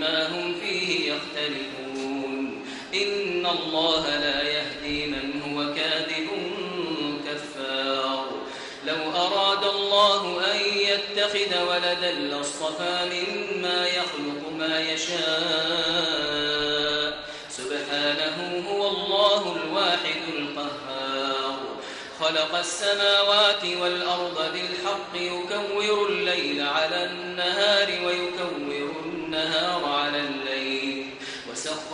فيما هم فيه يختلفون. إن الله لا يهدي من هو كاذب كفار. لو أراد الله أن يتخذ ولدا لاصطفى مما يخلق ما يشاء. سبحانه هو الله الواحد القهار. خلق السماوات والأرض بالحق يكور الليل على النهار ويكور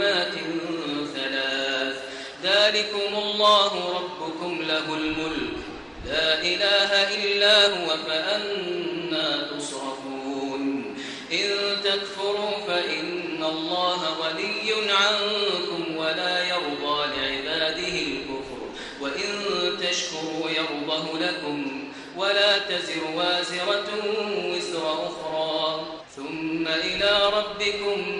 ظلمات ثلاث. ذلكم الله ربكم له الملك. لا إله إلا هو فأنا تصرفون. إن تكفروا فإن الله غني عنكم ولا يرضى لعباده الكفر. وإن تشكروا يرضه لكم. ولا تزر وازرة وزر أخرى. ثم إلى ربكم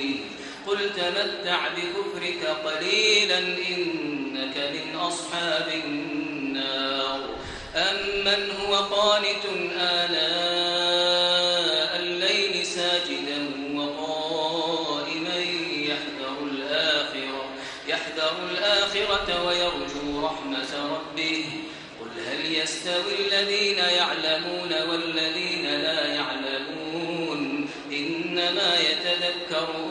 قل تمتع بكفرك قليلا إنك من أصحاب النار. أمن هو قانت آلاء الليل ساجدا وقائما يحذر الآخرة يحذر الآخرة ويرجو رحمة ربه. قل هل يستوي الذين يعلمون والذين لا يعلمون؟ إنما يتذكر أولو الألباب قل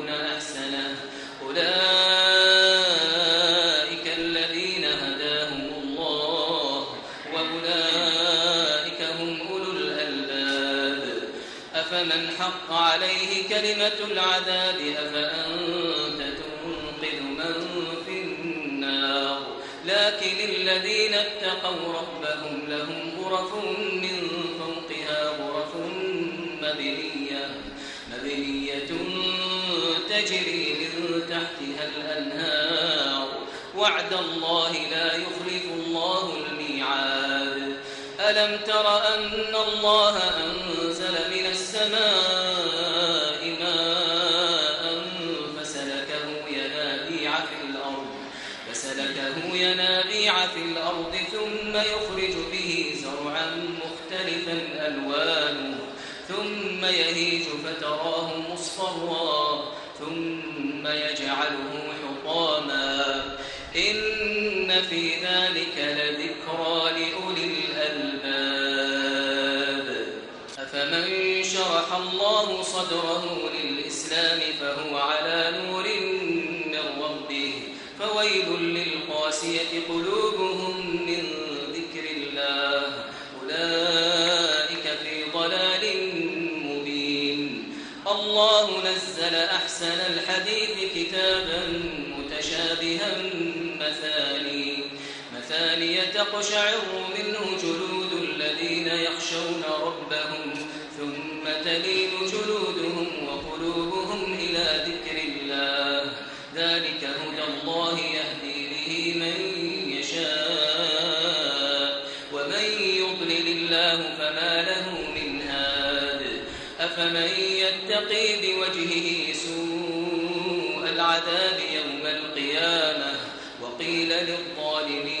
حق عليه كلمة العذاب أفأنت تنقذ من في النار؟ لكن الذين اتقوا ربهم لهم غرف من فوقها غرف مبنية مبنية تجري من تحتها الأنهار. وعد الله لا يخلف الله الميعاد. ألم تر أن الله أنزل من السماء ماء فسلكه ينابيع في الأرض فسلكه ينابيع في الأرض ثم يخرج به زرعا مختلفا ألوانه ثم يهيج فتراه مصفرا ثم الله صدره للإسلام فهو على نور من ربه فويل للقاسية قلوبهم من ذكر الله. أولئك في ضلال مبين. الله نزل أحسن الحديث كتابا متشابها مثاني. مثاني تقشعر منه جلود الذين يخشون ربهم ثم تلين جلودهم وقلوبهم إلى ذكر الله. ذلك هدى الله يهدي به من يشاء ومن يضلل الله فما له من هاد. أفمن يتقي بوجهه سوء العذاب يوم القيامة؟ وقيل للظالمين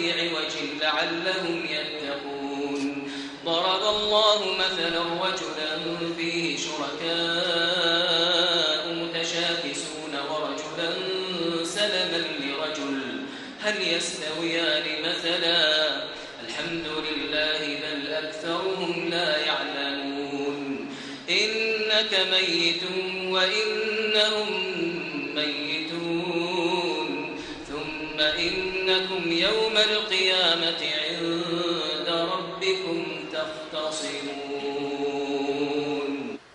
مثلا رجلا فيه شركاء متشاكسون ورجلا سلما لرجل هل يستويان مثلا؟ الحمد لله بل أكثرهم لا يعلمون. إنك ميت وإنهم ميتون ثم إنكم يوم القيامة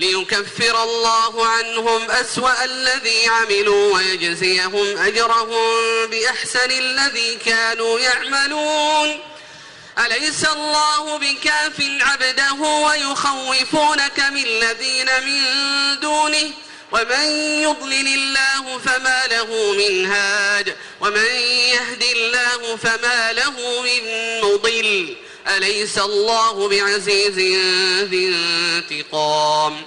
ليكفر الله عنهم أسوأ الذي عملوا ويجزيهم أجرهم بأحسن الذي كانوا يعملون. أليس الله بكاف عبده ويخوفونك من الذين من دونه؟ ومن يضلل الله فما له من هاد ومن يهد الله فما له من مضل. أليس الله بعزيز ذي انتقام؟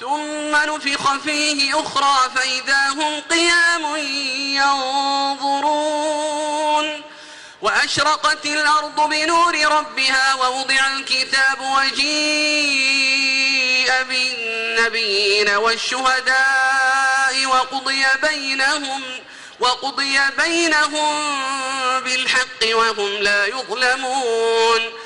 ثم نفخ فيه أخرى فإذا هم قيام ينظرون. وأشرقت الأرض بنور ربها ووضع الكتاب وجيء بالنبيين والشهداء وقضي بينهم وقضي بينهم بالحق وهم لا يظلمون.